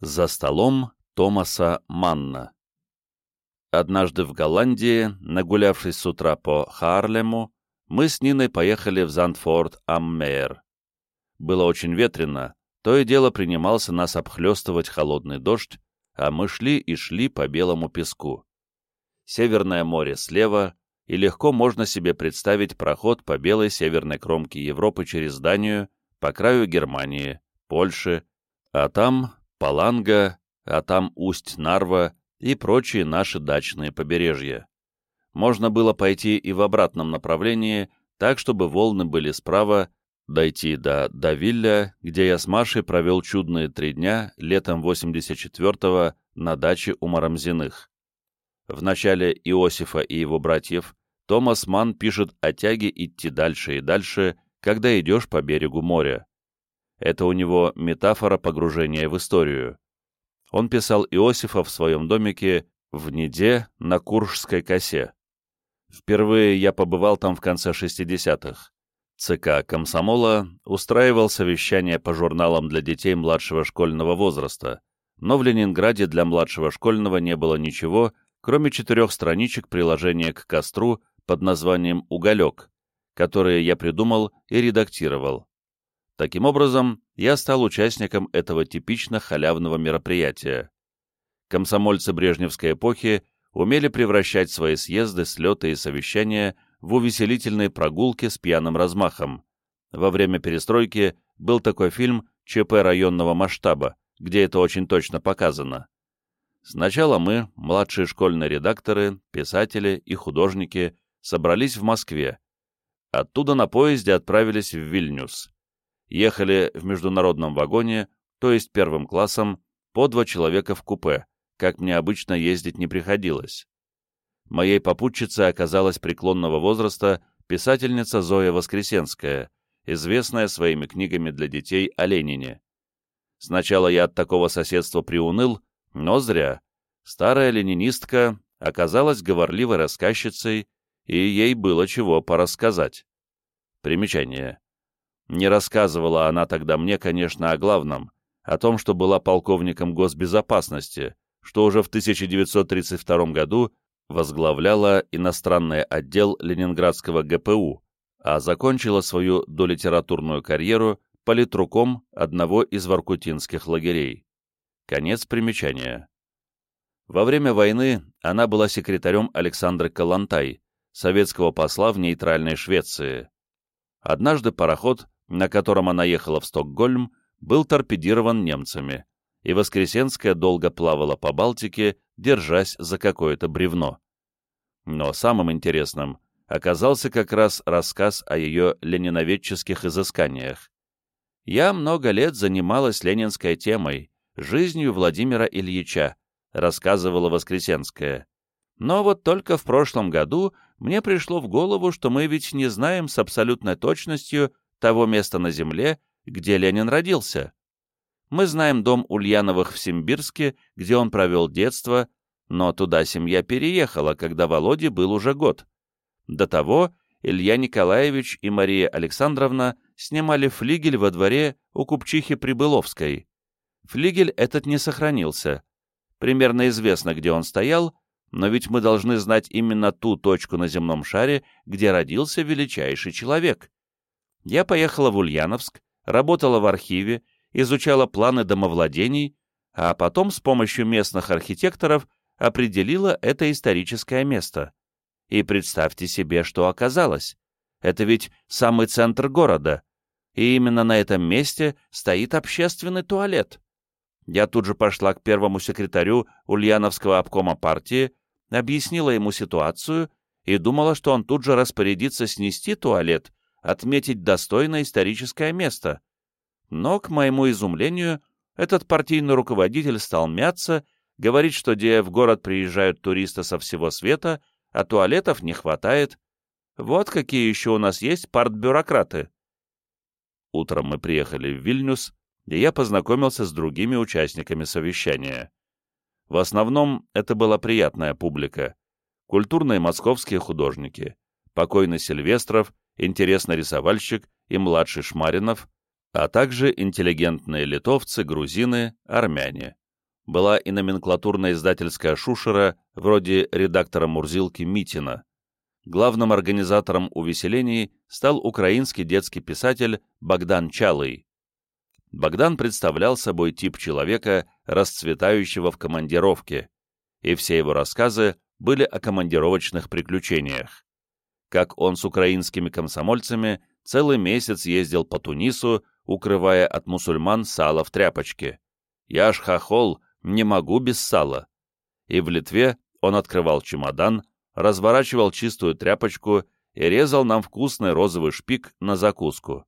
За столом Томаса Манна Однажды в Голландии, нагулявшись с утра по Харлему, мы с Ниной поехали в Зандфорд Аммейер. Было очень ветрено, то и дело принимался нас обхлестывать холодный дождь, а мы шли и шли по белому песку. Северное море слева, и легко можно себе представить проход по белой северной кромке Европы через Данию, по краю Германии, Польши, а там Паланга, а там Усть-Нарва и прочие наши дачные побережья. Можно было пойти и в обратном направлении, так, чтобы волны были справа, дойти до Давилля, где я с Машей провел чудные три дня летом 84-го на даче у Марамзиных. В начале Иосифа и его братьев Томас Ман пишет о тяге идти дальше и дальше, когда идешь по берегу моря. Это у него метафора погружения в историю. Он писал Иосифа в своем домике в Неде на Куршской косе. Впервые я побывал там в конце 60-х. ЦК комсомола устраивал совещания по журналам для детей младшего школьного возраста, но в Ленинграде для младшего школьного не было ничего, кроме четырех страничек приложения к костру под названием «Уголек», которые я придумал и редактировал. Таким образом, я стал участником этого типично халявного мероприятия. Комсомольцы брежневской эпохи умели превращать свои съезды, слеты и совещания в увеселительные прогулки с пьяным размахом. Во время перестройки был такой фильм «ЧП районного масштаба», где это очень точно показано. Сначала мы, младшие школьные редакторы, писатели и художники, собрались в Москве. Оттуда на поезде отправились в Вильнюс. Ехали в международном вагоне, то есть первым классом, по два человека в купе, как мне обычно ездить не приходилось. Моей попутчицей оказалась преклонного возраста писательница Зоя Воскресенская, известная своими книгами для детей о Ленине. Сначала я от такого соседства приуныл, но зря. Старая ленинистка оказалась говорливой рассказчицей, и ей было чего порассказать. Примечание. Не рассказывала она тогда мне, конечно, о главном, о том, что была полковником госбезопасности, что уже в 1932 году возглавляла иностранный отдел Ленинградского ГПУ, а закончила свою долитературную карьеру политруком одного из воркутинских лагерей. Конец примечания. Во время войны она была секретарем Александра Калантай, советского посла в нейтральной Швеции. Однажды пароход, на котором она ехала в Стокгольм, был торпедирован немцами, и Воскресенская долго плавала по Балтике, держась за какое-то бревно. Но самым интересным оказался как раз рассказ о ее лениноведческих изысканиях. «Я много лет занималась ленинской темой, жизнью Владимира Ильича», рассказывала Воскресенская. «Но вот только в прошлом году мне пришло в голову, что мы ведь не знаем с абсолютной точностью того места на Земле, где Ленин родился. Мы знаем дом Ульяновых в Симбирске, где он провел детство, но туда семья переехала, когда Володе был уже год. До того Илья Николаевич и Мария Александровна снимали флигель во дворе у купчихи Прибыловской. Флигель этот не сохранился. Примерно известно, где он стоял, но ведь мы должны знать именно ту точку на земном шаре, где родился величайший человек. Я поехала в Ульяновск, работала в архиве, изучала планы домовладений, а потом с помощью местных архитекторов определила это историческое место. И представьте себе, что оказалось. Это ведь самый центр города, и именно на этом месте стоит общественный туалет. Я тут же пошла к первому секретарю Ульяновского обкома партии, объяснила ему ситуацию и думала, что он тут же распорядится снести туалет, отметить достойное историческое место. Но, к моему изумлению, этот партийный руководитель стал мяться, говорить, что где в город приезжают туристы со всего света, а туалетов не хватает. Вот какие еще у нас есть партбюрократы. Утром мы приехали в Вильнюс, и я познакомился с другими участниками совещания. В основном это была приятная публика. Культурные московские художники, покойный Сильвестров, интересный рисовальщик и младший Шмаринов, а также интеллигентные литовцы, грузины, армяне. была и номенклатурная издательская шушера, вроде редактора Мурзилки Митина. Главным организатором увеселений стал украинский детский писатель Богдан Чалый. Богдан представлял собой тип человека, расцветающего в командировке, и все его рассказы были о командировочных приключениях. Как он с украинскими комсомольцами целый месяц ездил по Тунису, укрывая от мусульман сало в тряпочке. «Я ж хохол, не могу без сала». И в Литве он открывал чемодан, разворачивал чистую тряпочку и резал нам вкусный розовый шпик на закуску.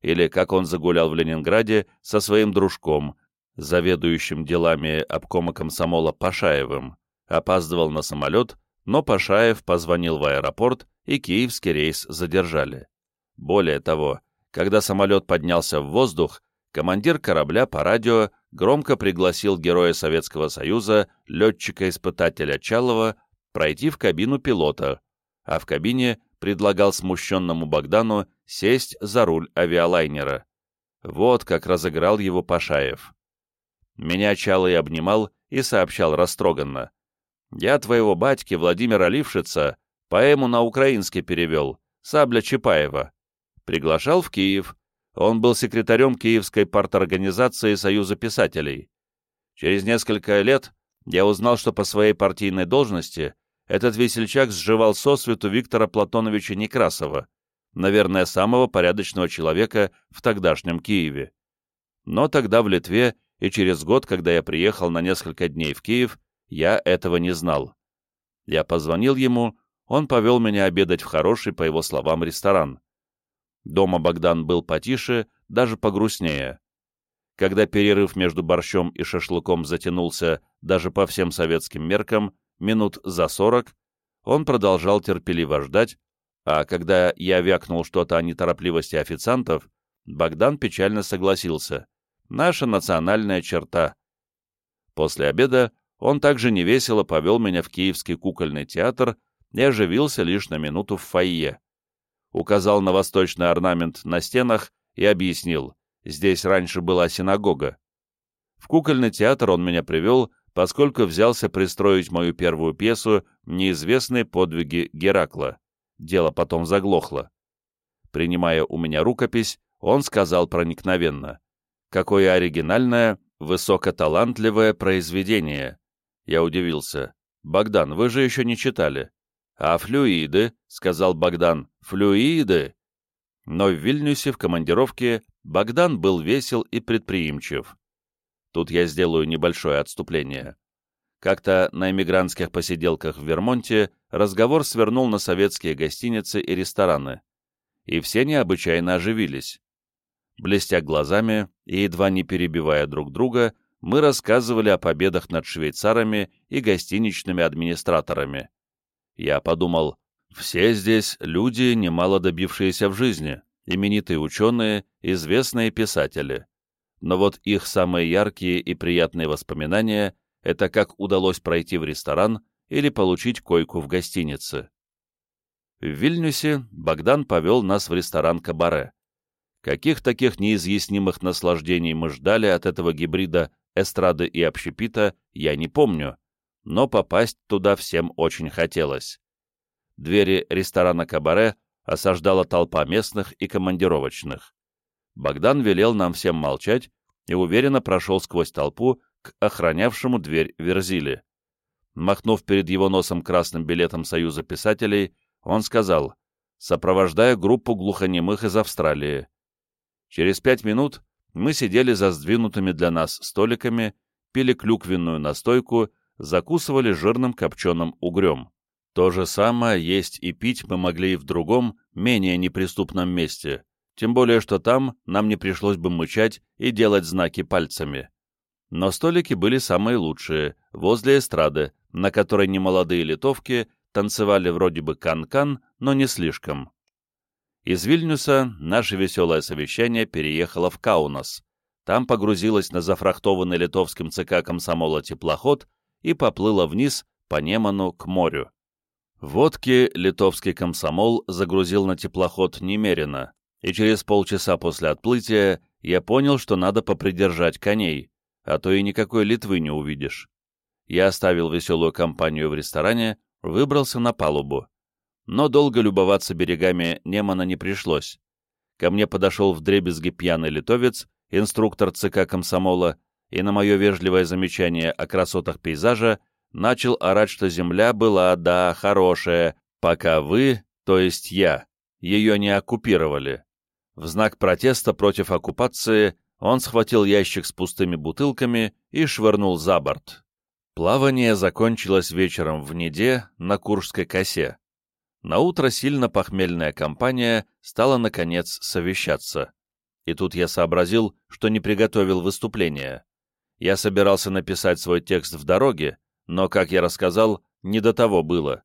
Или как он загулял в Ленинграде со своим дружком, заведующим делами обкома комсомола Пашаевым, опаздывал на самолет, но Пашаев позвонил в аэропорт, и киевский рейс задержали. Более того, когда самолет поднялся в воздух, командир корабля по радио громко пригласил героя Советского Союза, летчика-испытателя Чалова, пройти в кабину пилота, а в кабине предлагал смущенному Богдану сесть за руль авиалайнера. Вот как разыграл его Пашаев. Меня Чалый обнимал и сообщал растроганно. «Я твоего батьки Владимира Лившица поэму на украинский перевел, «Сабля Чапаева». Приглашал в Киев. Он был секретарем Киевской парторганизации Союза писателей. Через несколько лет я узнал, что по своей партийной должности этот весельчак сживал сосвету Виктора Платоновича Некрасова, наверное, самого порядочного человека в тогдашнем Киеве. Но тогда в Литве и через год, когда я приехал на несколько дней в Киев, я этого не знал. Я позвонил ему он повел меня обедать в хороший, по его словам, ресторан. Дома Богдан был потише, даже погрустнее. Когда перерыв между борщом и шашлыком затянулся даже по всем советским меркам, минут за сорок, он продолжал терпеливо ждать, а когда я вякнул что-то о неторопливости официантов, Богдан печально согласился. Наша национальная черта. После обеда он также невесело повел меня в Киевский кукольный театр, и оживился лишь на минуту в фойе. Указал на восточный орнамент на стенах и объяснил, здесь раньше была синагога. В кукольный театр он меня привел, поскольку взялся пристроить мою первую пьесу «Неизвестные подвиги Геракла». Дело потом заглохло. Принимая у меня рукопись, он сказал проникновенно, «Какое оригинальное, высокоталантливое произведение!» Я удивился. «Богдан, вы же еще не читали». «А флюиды?» — сказал Богдан. «Флюиды?» Но в Вильнюсе в командировке Богдан был весел и предприимчив. Тут я сделаю небольшое отступление. Как-то на эмигрантских посиделках в Вермонте разговор свернул на советские гостиницы и рестораны. И все необычайно оживились. Блестя глазами и едва не перебивая друг друга, мы рассказывали о победах над швейцарами и гостиничными администраторами. Я подумал, все здесь люди, немало добившиеся в жизни, именитые ученые, известные писатели. Но вот их самые яркие и приятные воспоминания — это как удалось пройти в ресторан или получить койку в гостинице. В Вильнюсе Богдан повел нас в ресторан «Кабаре». Каких таких неизъяснимых наслаждений мы ждали от этого гибрида эстрады и общепита, я не помню, но попасть туда всем очень хотелось. Двери ресторана «Кабаре» осаждала толпа местных и командировочных. Богдан велел нам всем молчать и уверенно прошел сквозь толпу к охранявшему дверь Верзили. Махнув перед его носом красным билетом Союза писателей, он сказал, сопровождая группу глухонемых из Австралии. Через пять минут мы сидели за сдвинутыми для нас столиками, пили клюквенную настойку закусывали жирным копченым угрем. То же самое есть и пить мы могли и в другом, менее неприступном месте, тем более что там нам не пришлось бы мычать и делать знаки пальцами. Но столики были самые лучшие, возле эстрады, на которой немолодые литовки танцевали вроде бы кан-кан, но не слишком. Из Вильнюса наше веселое совещание переехало в Каунас. Там погрузилось на зафрахтованный литовским ЦК комсомола теплоход и поплыла вниз по Неману к морю. Водки литовский комсомол загрузил на теплоход немерено, и через полчаса после отплытия я понял, что надо попридержать коней, а то и никакой Литвы не увидишь. Я оставил веселую компанию в ресторане, выбрался на палубу. Но долго любоваться берегами Немана не пришлось. Ко мне подошел вдребезги пьяный литовец, инструктор ЦК комсомола, и на мое вежливое замечание о красотах пейзажа начал орать, что земля была, да, хорошая, пока вы, то есть я, ее не оккупировали. В знак протеста против оккупации он схватил ящик с пустыми бутылками и швырнул за борт. Плавание закончилось вечером в Неде на Куршской косе. Наутро сильно похмельная компания стала, наконец, совещаться. И тут я сообразил, что не приготовил выступление. Я собирался написать свой текст в дороге, но, как я рассказал, не до того было.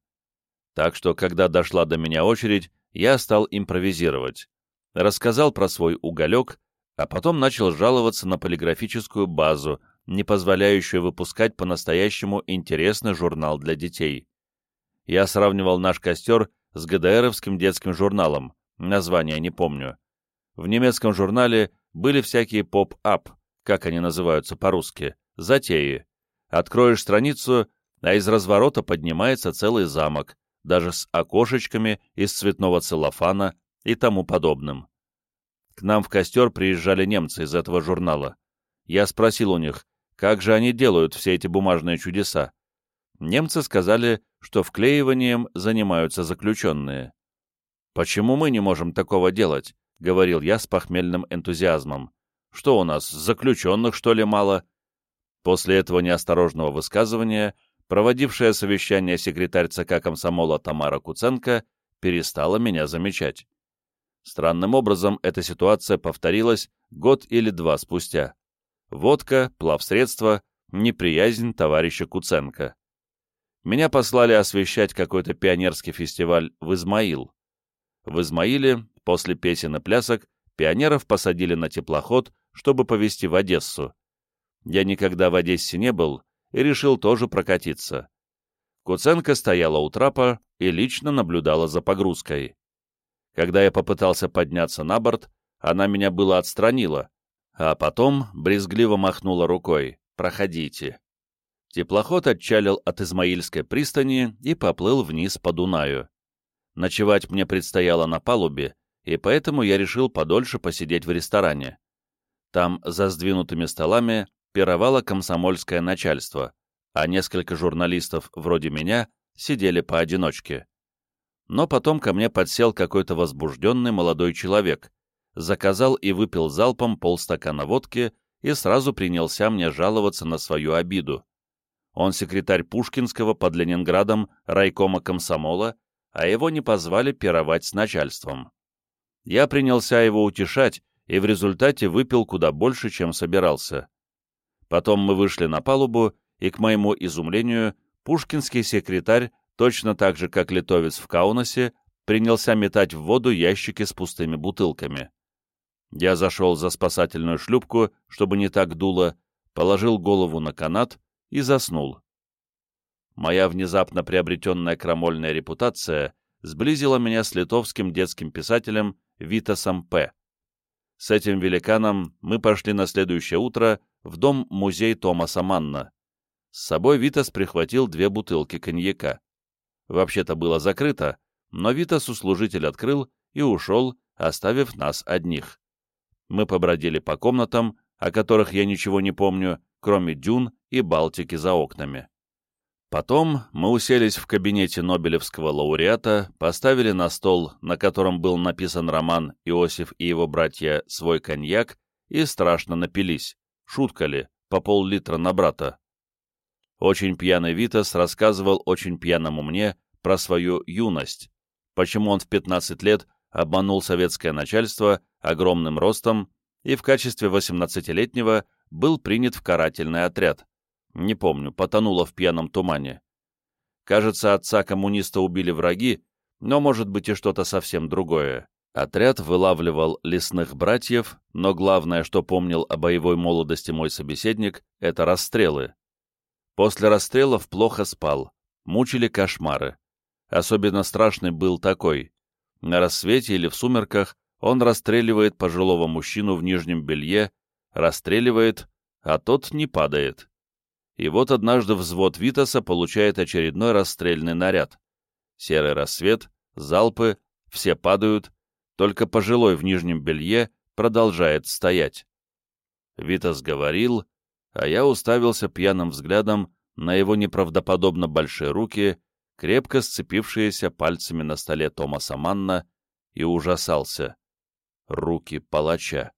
Так что, когда дошла до меня очередь, я стал импровизировать. Рассказал про свой уголек, а потом начал жаловаться на полиграфическую базу, не позволяющую выпускать по-настоящему интересный журнал для детей. Я сравнивал наш костер с ГДРовским детским журналом, название не помню. В немецком журнале были всякие поп-ап, как они называются по-русски, затеи. Откроешь страницу, а из разворота поднимается целый замок, даже с окошечками из цветного целлофана и тому подобным. К нам в костер приезжали немцы из этого журнала. Я спросил у них, как же они делают все эти бумажные чудеса? Немцы сказали, что вклеиванием занимаются заключенные. «Почему мы не можем такого делать?» — говорил я с похмельным энтузиазмом. «Что у нас, заключенных, что ли, мало?» После этого неосторожного высказывания, проводившая совещание секретарь ЦК комсомола Тамара Куценко перестала меня замечать. Странным образом эта ситуация повторилась год или два спустя водка, плавсредство, неприязнь товарища Куценко. Меня послали освещать какой-то пионерский фестиваль в Измаил. В Измаиле, после песен и плясок, пионеров посадили на теплоход, чтобы повезти в Одессу. Я никогда в Одессе не был и решил тоже прокатиться. Куценко стояла у трапа и лично наблюдала за погрузкой. Когда я попытался подняться на борт, она меня было отстранила, а потом брезгливо махнула рукой «Проходите». Теплоход отчалил от Измаильской пристани и поплыл вниз по Дунаю. Ночевать мне предстояло на палубе, и поэтому я решил подольше посидеть в ресторане. Там, за сдвинутыми столами, пировало комсомольское начальство, а несколько журналистов, вроде меня, сидели поодиночке. Но потом ко мне подсел какой-то возбужденный молодой человек, заказал и выпил залпом полстакана водки и сразу принялся мне жаловаться на свою обиду. Он секретарь Пушкинского под Ленинградом райкома комсомола, а его не позвали пировать с начальством. Я принялся его утешать и в результате выпил куда больше, чем собирался. Потом мы вышли на палубу, и, к моему изумлению, пушкинский секретарь, точно так же, как литовец в Каунасе, принялся метать в воду ящики с пустыми бутылками. Я зашел за спасательную шлюпку, чтобы не так дуло, положил голову на канат и заснул. Моя внезапно приобретенная крамольная репутация сблизила меня с литовским детским писателем Витасом П. С этим великаном мы пошли на следующее утро в дом-музей Томаса Манна. С собой Витас прихватил две бутылки коньяка. Вообще-то было закрыто, но Витас услужитель открыл и ушел, оставив нас одних мы побродили по комнатам, о которых я ничего не помню, кроме дюн и Балтики за окнами. Потом мы уселись в кабинете Нобелевского лауреата, поставили на стол, на котором был написан роман «Иосиф и его братья. Свой коньяк» и страшно напились. Шутка ли, по пол-литра на брата. Очень пьяный Витас рассказывал очень пьяному мне про свою юность, почему он в 15 лет обманул советское начальство огромным ростом и в качестве 18-летнего был принят в карательный отряд. Не помню, потонуло в пьяном тумане. Кажется, отца коммуниста убили враги, но может быть и что-то совсем другое. Отряд вылавливал лесных братьев, но главное, что помнил о боевой молодости мой собеседник, это расстрелы. После расстрелов плохо спал, мучили кошмары. Особенно страшный был такой. На рассвете или в сумерках он расстреливает пожилого мужчину в нижнем белье, расстреливает, а тот не падает. И вот однажды взвод Витаса получает очередной расстрельный наряд. Серый рассвет, залпы, все падают, только пожилой в нижнем белье продолжает стоять. Витас говорил, а я уставился пьяным взглядом на его неправдоподобно большие руки, крепко сцепившиеся пальцами на столе Томаса Манна, и ужасался. Руки палача.